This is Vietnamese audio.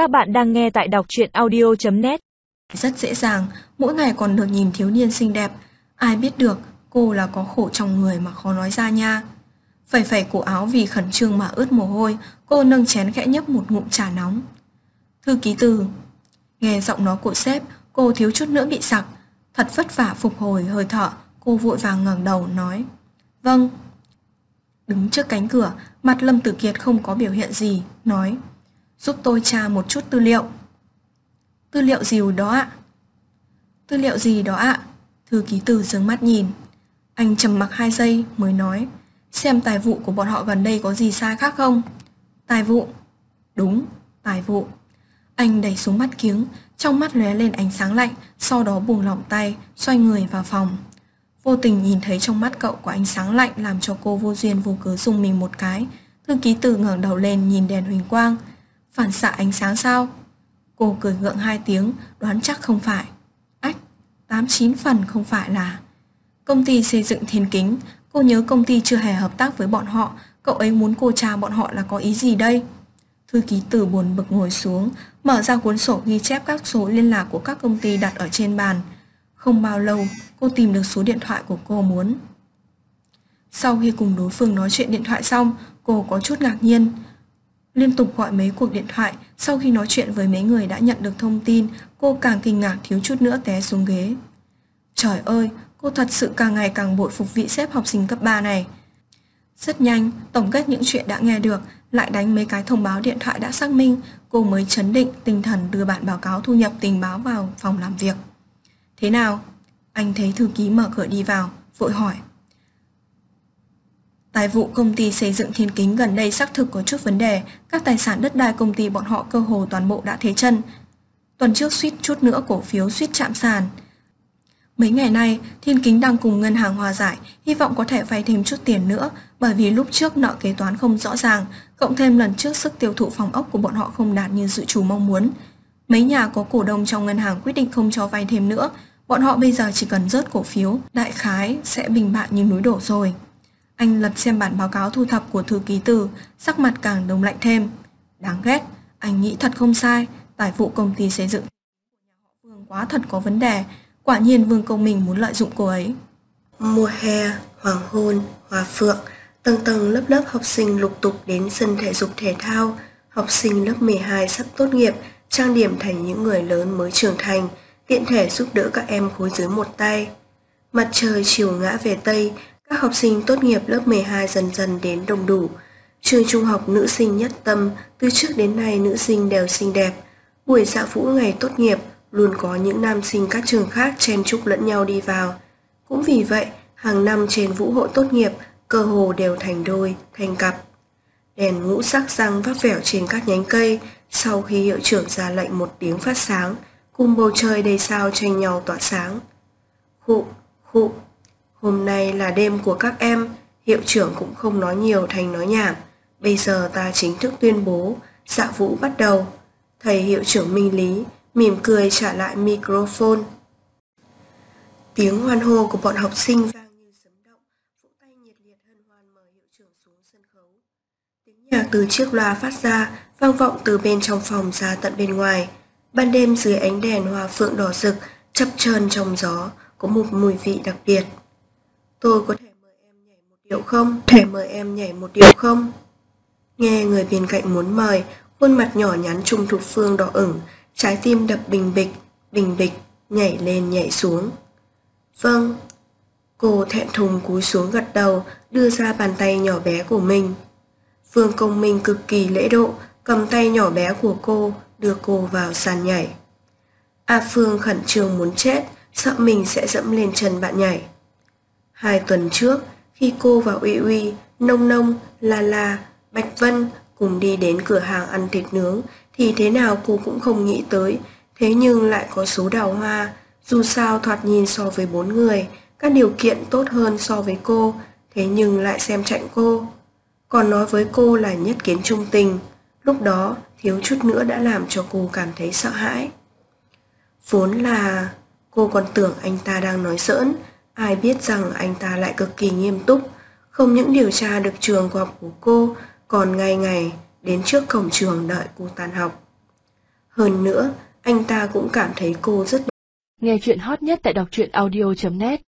Các bạn đang nghe tại đọc truyện audio.net Rất dễ dàng, mỗi ngày còn được nhìn thiếu niên xinh đẹp. Ai biết được cô là có khổ trong người mà khó nói ra nha. Phẩy phẩy cổ áo vì khẩn trương mà ướt mồ hôi, cô nâng chén khẽ nhấp một ngụm trà nóng. Thư ký từ Nghe giọng nói của sếp, cô thiếu chút nữa bị sặc. Thật vất vả phục hồi hơi thở, cô vội vàng ngẩng đầu nói. Vâng. Đứng trước cánh cửa, mặt Lâm Tử Kiệt không có biểu hiện gì, nói. Giúp tôi tra một chút tư liệu. Tư liệu gì đó ạ? Tư liệu gì đó ạ? Thư ký từ dướng mắt nhìn. Anh trầm mặc hai giây mới nói. Xem tài vụ của bọn họ gần đây có gì sai khác không? Tài vụ. Đúng, tài vụ. Anh đẩy xuống mắt kiếng, trong mắt lóe lên ánh sáng lạnh, sau đó buông lỏng tay, xoay người vào phòng. Vô tình nhìn thấy trong mắt cậu có ánh sáng lạnh làm cho cô vô duyên vô cớ dùng mình một cái. Thư ký từ ngẩng đầu lên nhìn đèn huỳnh quang. Phản xạ ánh sáng sao? Cô cười gượng hai tiếng, đoán chắc không phải. Ách, tám chín phần không phải là. Công ty xây dựng thiên kính, cô nhớ công ty chưa hề hợp tác với bọn họ, cậu ấy muốn cô tra bọn họ là có ý gì đây? Thư ký tử buồn bực ngồi xuống, mở ra cuốn sổ ghi chép các số liên lạc của các công ty đặt ở trên bàn. Không bao lâu, cô tìm được số điện thoại của cô muốn. Sau khi cùng đối phương nói chuyện điện thoại xong, cô có chút ngạc nhiên. Liên tục gọi mấy cuộc điện thoại, sau khi nói chuyện với mấy người đã nhận được thông tin, cô càng kinh ngạc thiếu chút nữa té xuống ghế. Trời ơi, cô thật sự càng ngày càng bội phục vị xếp học sinh cấp 3 này. Rất nhanh, tổng kết những chuyện đã nghe được, lại đánh mấy cái thông báo điện thoại đã xác minh, cô mới chấn định tinh thần đưa bản báo cáo thu nhập tình báo vào phòng làm việc. Thế nào? Anh thấy thư ký mở cửa đi vào, vội hỏi. Tài vụ công ty xây dựng thiên kính gần đây xác thực có chút vấn đề, các tài sản đất đai công ty bọn họ cơ hồ toàn bộ đã thế chân. Tuần trước suýt chút nữa cổ phiếu suýt chạm sàn. Mấy ngày nay, Thiên Kính đang cùng ngân hàng hòa giải, hy vọng có thể vay thêm chút tiền nữa, bởi vì lúc trước nợ kế toán không rõ ràng, cộng thêm lần trước sức tiêu thụ phòng ốc của bọn họ không đạt như dự chủ mong muốn. Mấy nhà có cổ đông trong ngân hàng quyết định không cho vay thêm nữa, bọn họ bây giờ chỉ cần rớt cổ phiếu, đại khái sẽ bình bại như núi đổ rồi. Anh lật xem bản báo cáo thu thập của thư ký từ, sắc mặt càng đông lạnh thêm. Đáng ghét, anh nghĩ thật không sai, tài vụ công ty xây dựng Vương quá thật có vấn đề, quả nhiên Vương Công Minh muốn lợi dụng cô ấy. Mùa hè, hoàng hôn, hòa phượng, tầng tầng lớp lớp học sinh lục tục đến sân thể dục thể thao, học sinh lớp 12 sắp tốt nghiệp, trang điểm thành những người lớn mới trưởng thành, tiện thể giúp đỡ các em khối dưới một tay. Mặt trời chiều ngã về Tây, các học sinh tốt nghiệp lớp 12 dần dần đến đông đủ. Trường trung học nữ sinh nhất tâm, từ trước đến nay nữ sinh đều xinh đẹp. Buổi dạ vũ ngày tốt nghiệp, luôn có những nam sinh các trường khác chen chúc lẫn nhau đi vào. Cũng vì vậy, hàng năm trên vũ hội tốt nghiệp, cơ hồ đều thành đôi, thành cặp. Đèn ngũ sắc răng vắt vẻo trên các nhánh cây, sau khi hiệu trưởng ra lệnh một tiếng phát sáng, cùng bầu trời đầy sao tranh nhau tỏa sáng. Khụ, khụ, hôm nay là đêm của các em, hiệu trưởng cũng không nói nhiều thành nói nhảm. Bây giờ ta chính thức tuyên bố, dạ vũ bắt đầu. Thầy hiệu trưởng Minh Lý mỉm cười trả lại microphone. Tiếng hoan hô của bọn học sinh vang như sấm động, vỗ tay nhiệt liệt hân hoan mời hiệu trưởng xuống sân khấu. Tiếng nhạc từ chiếc loa phát ra, vang vọng từ bên trong phòng ra tận bên ngoài. Ban đêm dưới ánh đèn hoa phượng đỏ rực, chập chờn trong gió, có một mùi vị đặc biệt. Tôi có thể mời em nhảy một điệu không? Thể mời em nhảy một điệu không? Nghe người bên cạnh muốn mời, khuôn mặt nhỏ nhắn Trung Thục Phương đỏ ửng, trái tim đập bình bịch, bình bịch, nhảy lên nhảy xuống. Vâng. Cô thẹn thùng cúi xuống gật đầu, đưa ra bàn tay nhỏ bé của mình. Phương Công Minh cực kỳ lễ độ, cầm tay nhỏ bé của cô, đưa cô vào sàn nhảy. A Phương khẩn trương muốn chết, sợ mình sẽ dẫm lên chân bạn nhảy. Hai tuần trước, khi cô và Uy Uy, Nông Nông, La La, Bạch Vân cùng đi đến cửa hàng ăn thịt nướng thì thế nào cô cũng không nghĩ tới, thế nhưng lại có số đào hoa, dù sao thoạt nhìn so với bốn người, các điều kiện tốt hơn so với cô, thế nhưng lại xem chạnh cô. Còn nói với cô là nhất kiến trung tình, lúc đó thiếu chút nữa đã làm cho cô cảm thấy sợ hãi. Vốn là cô còn tưởng anh ta đang nói giỡn, ai biết rằng anh ta lại cực kỳ nghiêm túc, không những điều tra được trường học của cô, còn ngày ngày đến trước cổng trường đợi cô tan học. Hơn nữa, anh ta cũng cảm thấy cô rất Nghe chuyện hot nhất tại đọc truyện audio.net